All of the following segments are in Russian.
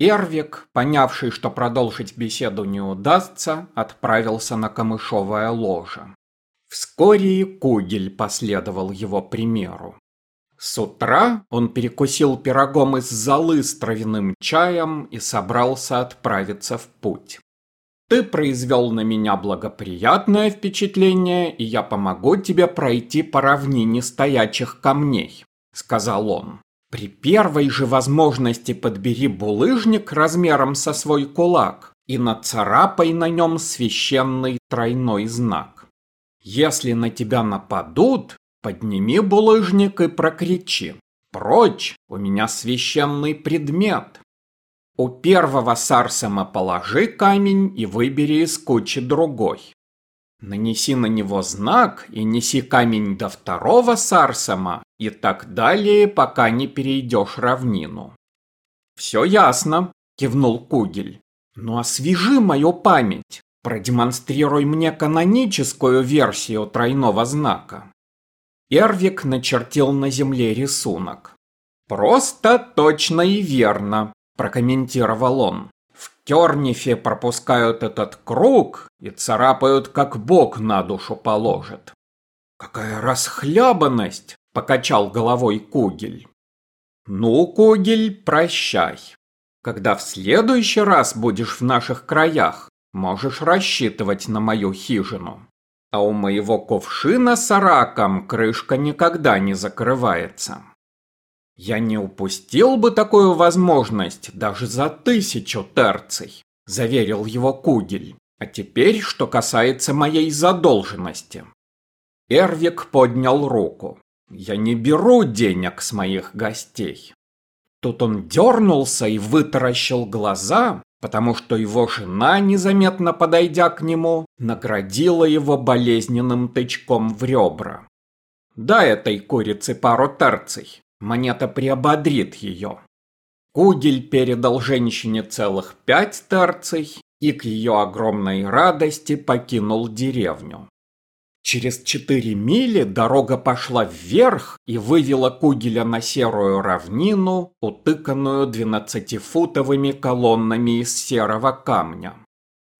Эрвик, понявший, что продолжить беседу не удастся, отправился на камышовое ложе. Вскоре и Кугель последовал его примеру. С утра он перекусил пирогом из золы с травяным чаем и собрался отправиться в путь. «Ты произвел на меня благоприятное впечатление, и я помогу тебе пройти по равнине стоячих камней», — сказал он. При первой же возможности подбери булыжник размером со свой кулак и нацарапай на нем священный тройной знак. Если на тебя нападут, подними булыжник и прокричи. Прочь, у меня священный предмет. У первого сарсема положи камень и выбери из кучи другой. Нанеси на него знак и неси камень до второго сарсама и так далее, пока не перейдешь равнину. «Все ясно», – кивнул Кугель. «Ну освежи мою память, продемонстрируй мне каноническую версию тройного знака». Эрвик начертил на земле рисунок. «Просто, точно и верно», – прокомментировал он. Тернифе пропускают этот круг и царапают, как бог на душу положит. Какая расхлябанность, покачал головой Кугель. Ну, Кугель, прощай. Когда в следующий раз будешь в наших краях, можешь рассчитывать на мою хижину. А у моего кувшина с араком крышка никогда не закрывается. Я не упустил бы такую возможность даже за тысячу терций, заверил его Кугель. А теперь, что касается моей задолженности. Эрвик поднял руку. Я не беру денег с моих гостей. Тут он дернулся и вытаращил глаза, потому что его жена, незаметно подойдя к нему, наградила его болезненным тычком в ребра. «Дай этой курице пару терций», Монета приободрит ее. Кугель передал женщине целых пять терций и к ее огромной радости покинул деревню. Через четыре мили дорога пошла вверх и вывела Кугеля на серую равнину, утыканную двенадцатифутовыми колоннами из серого камня.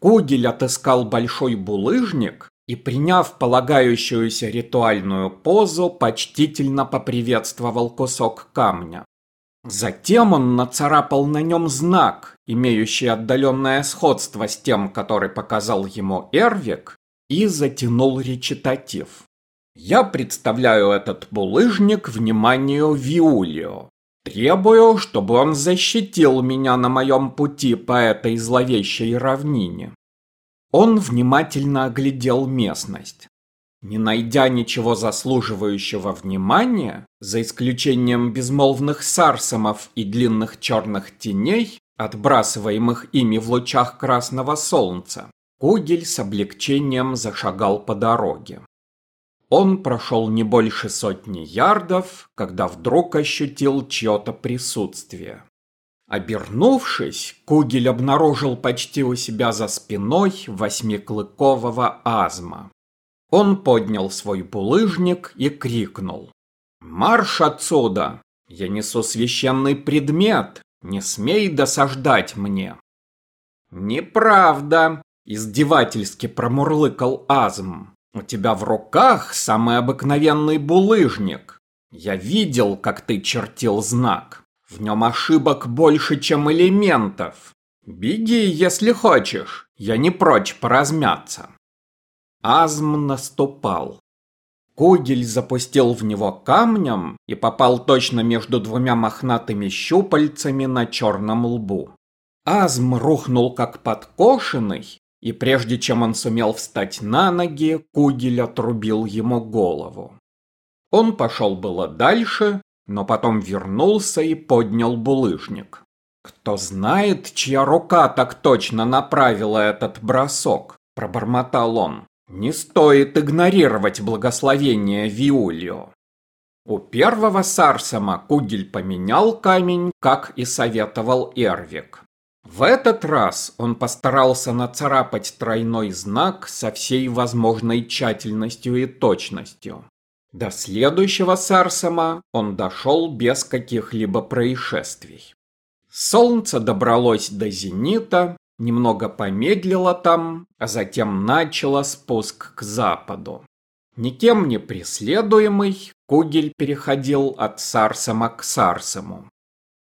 Кугель отыскал большой булыжник и, приняв полагающуюся ритуальную позу, почтительно поприветствовал кусок камня. Затем он нацарапал на нем знак, имеющий отдаленное сходство с тем, который показал ему Эрвик, и затянул речитатив. Я представляю этот булыжник вниманию Виулио. Требую, чтобы он защитил меня на моем пути по этой зловещей равнине. Он внимательно оглядел местность. Не найдя ничего заслуживающего внимания, за исключением безмолвных сарсамов и длинных черных теней, отбрасываемых ими в лучах красного солнца, Кугель с облегчением зашагал по дороге. Он прошел не больше сотни ярдов, когда вдруг ощутил чье-то присутствие. Обернувшись, Кугель обнаружил почти у себя за спиной восьмиклыкового азма. Он поднял свой булыжник и крикнул. «Марш отсюда! Я несу священный предмет! Не смей досаждать мне!» «Неправда!» – издевательски промурлыкал Азм. «У тебя в руках самый обыкновенный булыжник. Я видел, как ты чертил знак. В нем ошибок больше, чем элементов. Беги, если хочешь. Я не прочь поразмяться. Азм наступал. Кугель запустил в него камнем и попал точно между двумя мохнатыми щупальцами на черном лбу. Азм рухнул как подкошенный, и прежде чем он сумел встать на ноги, Кугель отрубил ему голову. Он пошел было дальше, но потом вернулся и поднял булыжник. «Кто знает, чья рука так точно направила этот бросок?» – пробормотал он. «Не стоит игнорировать благословение Виулио». У первого Сарсама Кугель поменял камень, как и советовал Эрвик. В этот раз он постарался нацарапать тройной знак со всей возможной тщательностью и точностью. До следующего Сарсама он дошел без каких-либо происшествий. Солнце добралось до зенита, немного помедлило там, а затем начало спуск к западу. Никем не преследуемый, Кугель переходил от Сарсама к Сарсаму.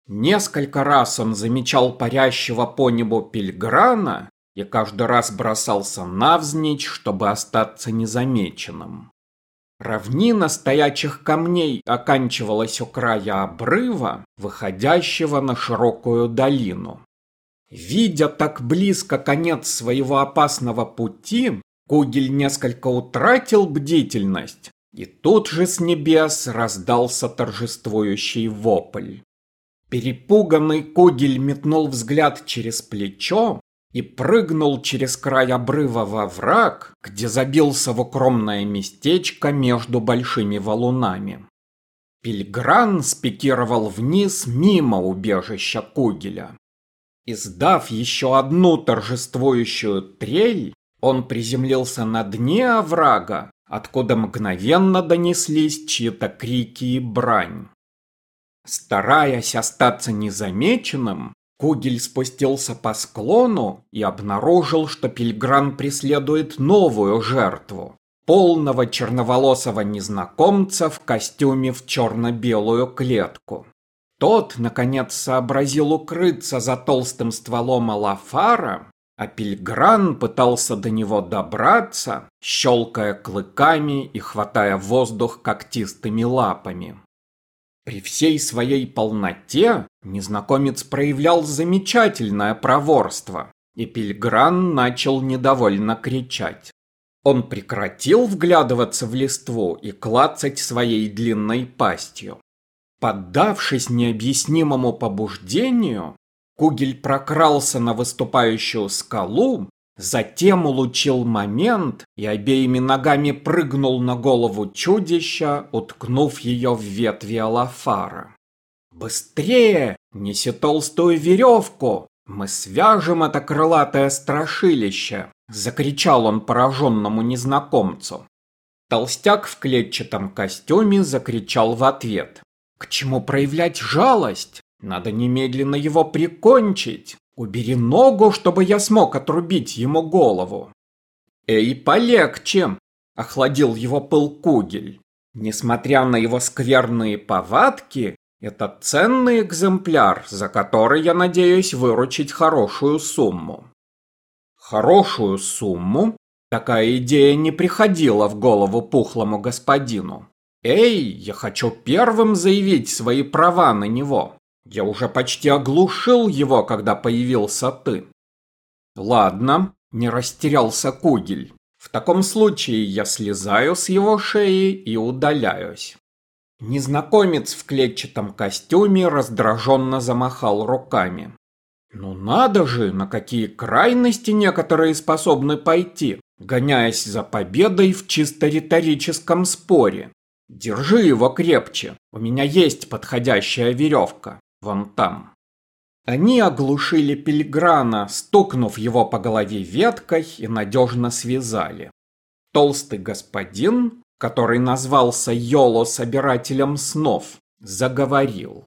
Несколько раз он замечал парящего по небу Пильграна и каждый раз бросался навзничь, чтобы остаться незамеченным. Равнина стоячих камней оканчивалась у края обрыва, выходящего на широкую долину. Видя так близко конец своего опасного пути, Кугель несколько утратил бдительность, и тут же с небес раздался торжествующий вопль. Перепуганный Кугель метнул взгляд через плечо и прыгнул через край обрыва во враг, где забился в укромное местечко между большими валунами. Пильгран спикировал вниз мимо убежища Кугеля. Издав еще одну торжествующую трель, он приземлился на дне оврага, откуда мгновенно донеслись чьи-то крики и брань. Стараясь остаться незамеченным, Кугель спустился по склону и обнаружил, что Пильгран преследует новую жертву полного черноволосого незнакомца в костюме в черно-белую клетку. Тот, наконец, сообразил укрыться за толстым стволом Алафара, а Пильгран пытался до него добраться, щелкая клыками и хватая воздух когтистыми лапами. При всей своей полноте незнакомец проявлял замечательное проворство, и Пильгран начал недовольно кричать. Он прекратил вглядываться в листву и клацать своей длинной пастью. Поддавшись необъяснимому побуждению, Кугель прокрался на выступающую скалу, затем улучил момент и обеими ногами прыгнул на голову чудища, уткнув ее в ветви Алафара. «Быстрее! Неси толстую веревку! Мы свяжем это крылатое страшилище!» — закричал он пораженному незнакомцу. Толстяк в клетчатом костюме закричал в ответ. К чему проявлять жалость? Надо немедленно его прикончить. Убери ногу, чтобы я смог отрубить ему голову. Эй, полегче, охладил его пыл Кугель. Несмотря на его скверные повадки, это ценный экземпляр, за который я надеюсь выручить хорошую сумму. Хорошую сумму? Такая идея не приходила в голову пухлому господину. «Эй, я хочу первым заявить свои права на него. Я уже почти оглушил его, когда появился ты». «Ладно», — не растерялся Кугель. «В таком случае я слезаю с его шеи и удаляюсь». Незнакомец в клетчатом костюме раздраженно замахал руками. «Ну надо же, на какие крайности некоторые способны пойти, гоняясь за победой в чисто риторическом споре. Держи его крепче. У меня есть подходящая веревка. Вон там. Они оглушили Пильграна, стукнув его по голове веткой и надежно связали. Толстый господин, который назвался Йоло собирателем снов, заговорил.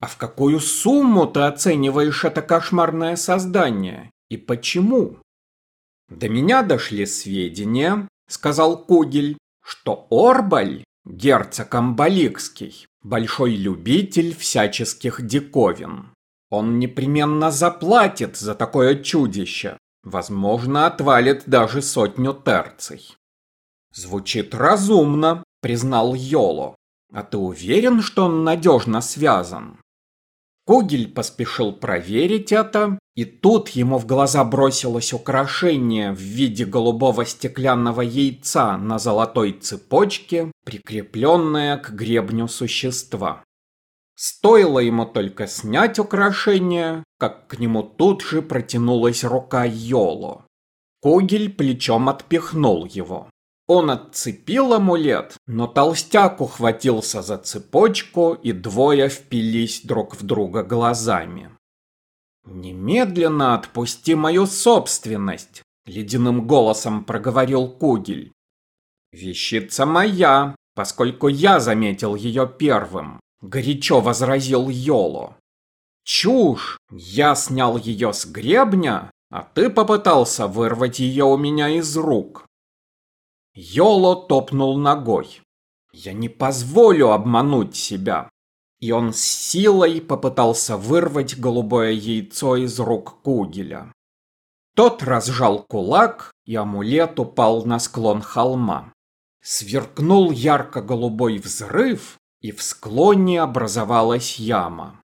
«А в какую сумму ты оцениваешь это кошмарное создание? И почему?» «До меня дошли сведения», — сказал Кугель, «что Орбаль Герцог Амбаликский, большой любитель всяческих диковин. Он непременно заплатит за такое чудище, возможно, отвалит даже сотню терций. Звучит разумно, признал Йоло. А ты уверен, что он надежно связан? Кугель поспешил проверить это, и тут ему в глаза бросилось украшение в виде голубого стеклянного яйца на золотой цепочке, прикрепленное к гребню существа. Стоило ему только снять украшение, как к нему тут же протянулась рука Йоло. Кугель плечом отпихнул его. Он отцепил амулет, но толстяк ухватился за цепочку, и двое впились друг в друга глазами. «Немедленно отпусти мою собственность!» — ледяным голосом проговорил Кугель. «Вещица моя, поскольку я заметил ее первым», — горячо возразил Йоло. Чушь! Я снял ее с гребня, а ты попытался вырвать ее у меня из рук. Йоло топнул ногой. Я не позволю обмануть себя. И он с силой попытался вырвать голубое яйцо из рук Кугеля. Тот разжал кулак, и амулет упал на склон холма. Сверкнул ярко-голубой взрыв, и в склоне образовалась яма.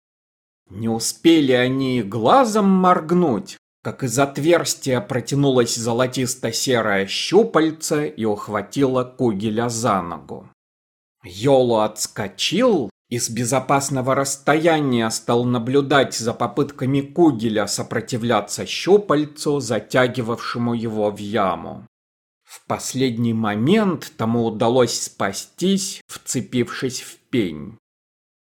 Не успели они глазом моргнуть, как из отверстия протянулось золотисто-серое щупальце и ухватило Кугеля за ногу. Йолу отскочил и с безопасного расстояния стал наблюдать за попытками Кугеля сопротивляться щупальцу, затягивавшему его в яму. В последний момент тому удалось спастись, вцепившись в пень.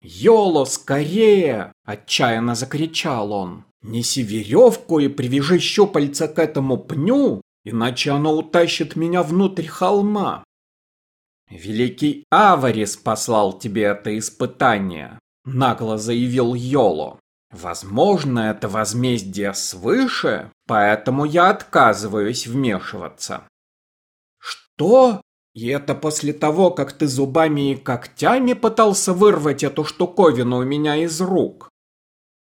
«Йоло, скорее!» – отчаянно закричал он. «Неси веревку и привяжи щупальца к этому пню, иначе оно утащит меня внутрь холма». «Великий Аварис послал тебе это испытание», – нагло заявил Йоло. «Возможно, это возмездие свыше, поэтому я отказываюсь вмешиваться». «Что?» И это после того, как ты зубами и когтями пытался вырвать эту штуковину у меня из рук.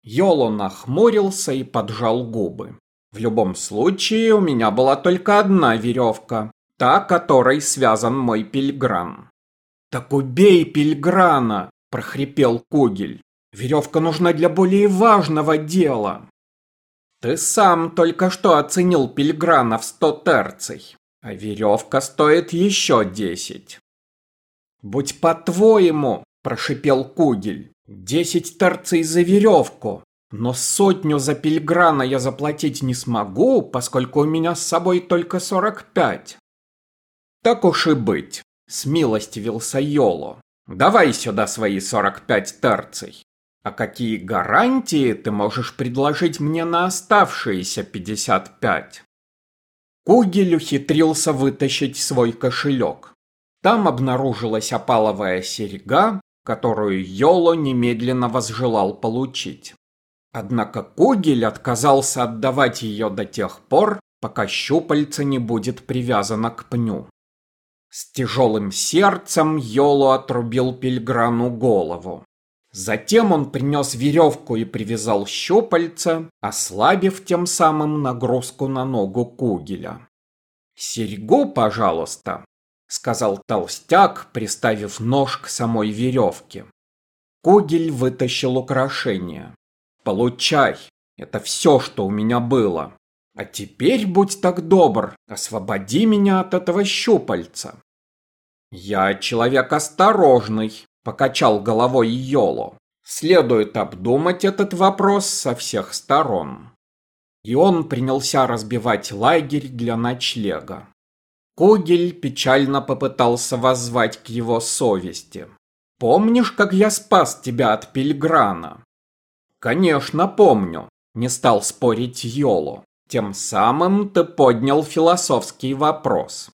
Йоло нахмурился и поджал губы. В любом случае, у меня была только одна веревка, та, которой связан мой пильгран. «Так убей пильграна!» – прохрипел Кугель. «Веревка нужна для более важного дела». «Ты сам только что оценил пильграна в сто терций. А веревка стоит еще десять. «Будь по-твоему!» – прошипел Кугель. «Десять торцей за веревку! Но сотню за пильграна я заплатить не смогу, поскольку у меня с собой только сорок пять». «Так уж и быть», – смилостивился Йоло. «Давай сюда свои сорок пять торцей. А какие гарантии ты можешь предложить мне на оставшиеся пятьдесят пять?» Кугель ухитрился вытащить свой кошелек. Там обнаружилась опаловая серьга, которую Йоло немедленно возжелал получить. Однако Кугель отказался отдавать ее до тех пор, пока щупальце не будет привязано к пню. С тяжелым сердцем Йоло отрубил Пильграну голову. Затем он принес веревку и привязал щупальца, ослабив тем самым нагрузку на ногу Кугеля. «Серьгу, пожалуйста», — сказал толстяк, приставив нож к самой веревке. Кугель вытащил украшение. «Получай, это все, что у меня было. А теперь, будь так добр, освободи меня от этого щупальца». «Я человек осторожный», Покачал головой Йоло. Следует обдумать этот вопрос со всех сторон. И он принялся разбивать лагерь для ночлега. Кугель печально попытался воззвать к его совести. «Помнишь, как я спас тебя от Пильграна?» «Конечно, помню», — не стал спорить Йоло. «Тем самым ты поднял философский вопрос.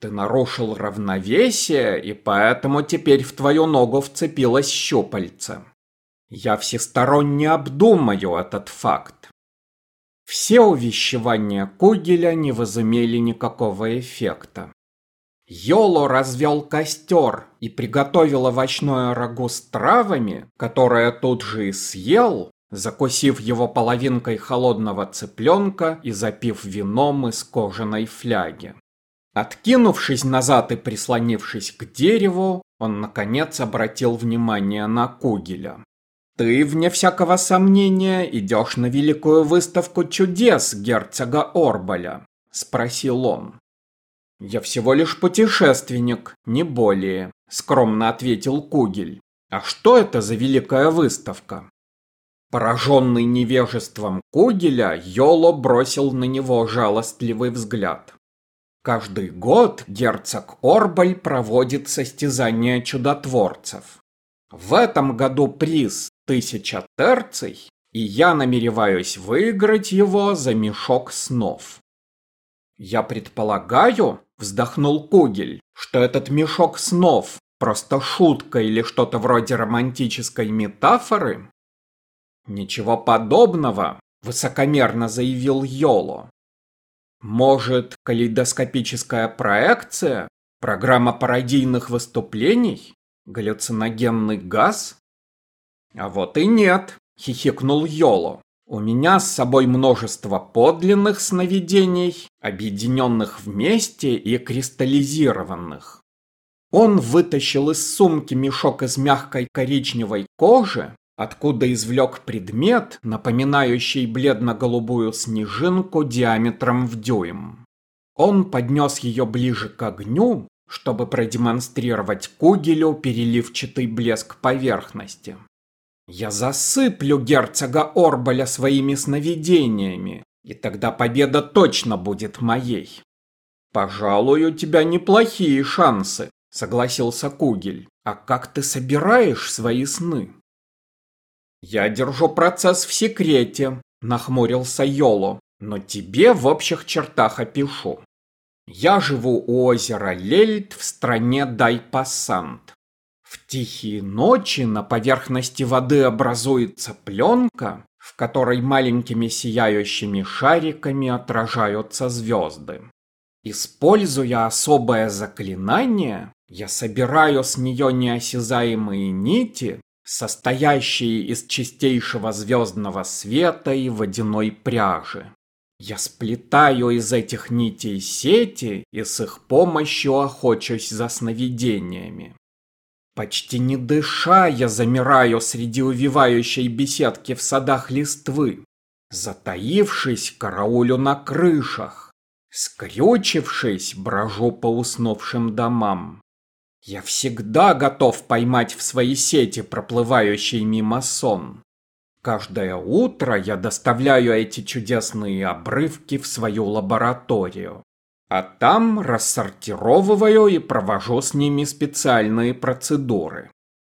Ты нарушил равновесие, и поэтому теперь в твою ногу вцепилось щупальце. Я всесторонне обдумаю этот факт. Все увещевания Кугеля не возымели никакого эффекта. Йоло развел костер и приготовил овощное рагу с травами, которое тут же и съел, закусив его половинкой холодного цыпленка и запив вином из кожаной фляги. Откинувшись назад и прислонившись к дереву, он наконец обратил внимание на Кугеля. «Ты, вне всякого сомнения, идешь на великую выставку чудес герцога Орбаля?» – спросил он. «Я всего лишь путешественник, не более», – скромно ответил Кугель. «А что это за великая выставка?» Пораженный невежеством Кугеля, Йоло бросил на него жалостливый взгляд. Каждый год герцог Орбаль проводит состязание чудотворцев. В этом году приз тысяча терций, и я намереваюсь выиграть его за мешок снов. Я предполагаю, вздохнул Кугель, что этот мешок снов просто шутка или что-то вроде романтической метафоры. Ничего подобного, высокомерно заявил Йоло. Может, калейдоскопическая проекция? Программа пародийных выступлений? Галлюциногенный газ? А вот и нет, хихикнул Йоло. У меня с собой множество подлинных сновидений, объединенных вместе и кристаллизированных. Он вытащил из сумки мешок из мягкой коричневой кожи, откуда извлек предмет, напоминающий бледно-голубую снежинку диаметром в дюйм. Он поднес ее ближе к огню, чтобы продемонстрировать Кугелю переливчатый блеск поверхности. «Я засыплю герцога Орбаля своими сновидениями, и тогда победа точно будет моей». «Пожалуй, у тебя неплохие шансы», — согласился Кугель. «А как ты собираешь свои сны?» «Я держу процесс в секрете», — нахмурился Йоло, «но тебе в общих чертах опишу. Я живу у озера Лельт в стране Дайпассант. В тихие ночи на поверхности воды образуется пленка, в которой маленькими сияющими шариками отражаются звезды. Используя особое заклинание, я собираю с нее неосязаемые нити, состоящие из чистейшего звездного света и водяной пряжи. Я сплетаю из этих нитей сети и с их помощью охочусь за сновидениями. Почти не дыша, я замираю среди увивающей беседки в садах листвы. Затаившись, караулю на крышах. Скрючившись, брожу по уснувшим домам. Я всегда готов поймать в свои сети проплывающий мимо сон. Каждое утро я доставляю эти чудесные обрывки в свою лабораторию. А там рассортировываю и провожу с ними специальные процедуры.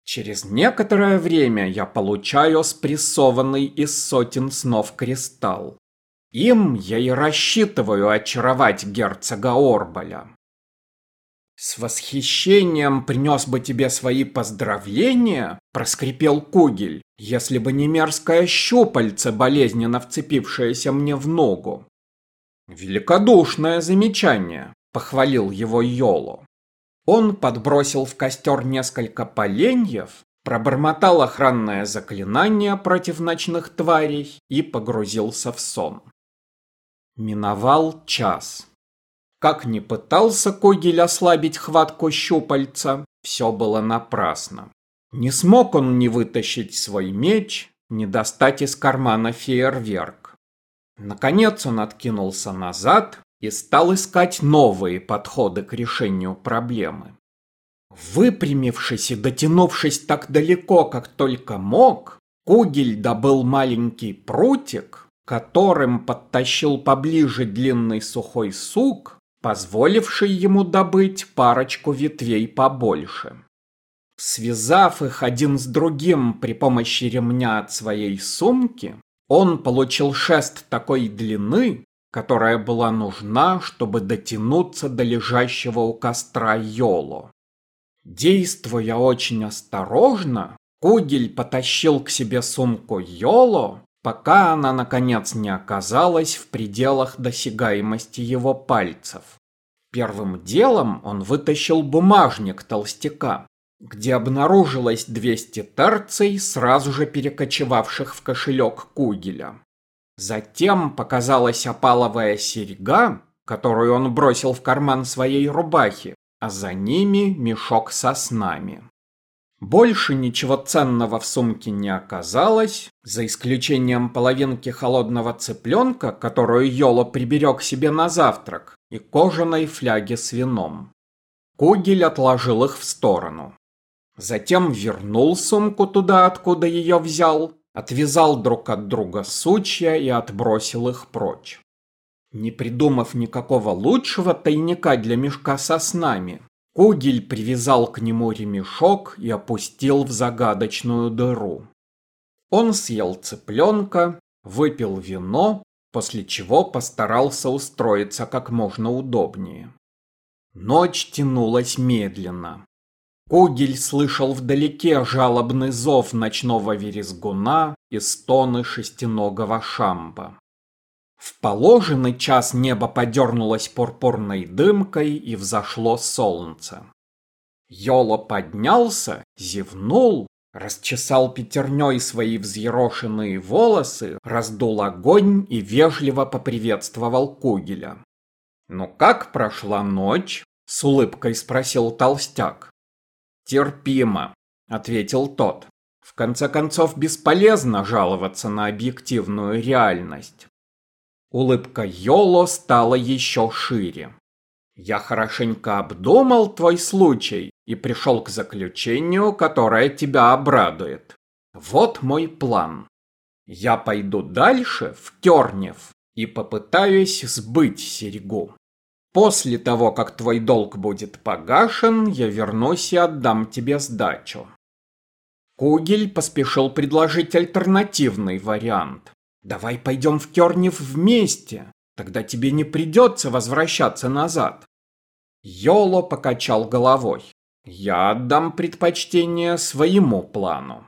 Через некоторое время я получаю спрессованный из сотен снов кристалл. Им я и рассчитываю очаровать герцога Орбаля. «С восхищением принес бы тебе свои поздравления», – проскрипел Кугель, «если бы не мерзкое щупальце, болезненно вцепившееся мне в ногу». «Великодушное замечание», – похвалил его Йоло. Он подбросил в костер несколько поленьев, пробормотал охранное заклинание против ночных тварей и погрузился в сон. Миновал час. Как ни пытался Когель ослабить хватку щупальца, все было напрасно. Не смог он ни вытащить свой меч, ни достать из кармана фейерверк. Наконец он откинулся назад и стал искать новые подходы к решению проблемы. Выпрямившись и дотянувшись так далеко, как только мог, Кугель добыл маленький прутик, которым подтащил поближе длинный сухой сук позволивший ему добыть парочку ветвей побольше. Связав их один с другим при помощи ремня от своей сумки, он получил шест такой длины, которая была нужна, чтобы дотянуться до лежащего у костра Йоло. Действуя очень осторожно, Кугель потащил к себе сумку Йоло, пока она наконец не оказалась в пределах досягаемости его пальцев. Первым делом он вытащил бумажник толстяка, где обнаружилось 200 терций, сразу же перекочевавших в кошелек Кугеля. Затем показалась опаловая серьга, которую он бросил в карман своей рубахи, а за ними мешок со снами. Больше ничего ценного в сумке не оказалось, за исключением половинки холодного цыпленка, которую Йоло приберег себе на завтрак, и кожаной фляги с вином. Кугель отложил их в сторону. Затем вернул сумку туда, откуда ее взял, отвязал друг от друга сучья и отбросил их прочь. Не придумав никакого лучшего тайника для мешка со снами, Кугель привязал к нему ремешок и опустил в загадочную дыру. Он съел цыпленка, выпил вино, после чего постарался устроиться как можно удобнее. Ночь тянулась медленно. Кугель слышал вдалеке жалобный зов ночного верезгуна, и стоны шестиногого шамба. В положенный час небо подернулось пурпурной дымкой и взошло солнце. Йоло поднялся, зевнул, расчесал пятерней свои взъерошенные волосы, раздул огонь и вежливо поприветствовал Кугеля. «Ну как прошла ночь?» — с улыбкой спросил толстяк. «Терпимо», — ответил тот. «В конце концов, бесполезно жаловаться на объективную реальность». Улыбка Йоло стала еще шире. «Я хорошенько обдумал твой случай и пришел к заключению, которое тебя обрадует. Вот мой план. Я пойду дальше, в Кернев, и попытаюсь сбыть серьгу. После того, как твой долг будет погашен, я вернусь и отдам тебе сдачу. Кугель поспешил предложить альтернативный вариант. Давай пойдем в Кернев вместе, тогда тебе не придется возвращаться назад. Йоло покачал головой. Я отдам предпочтение своему плану.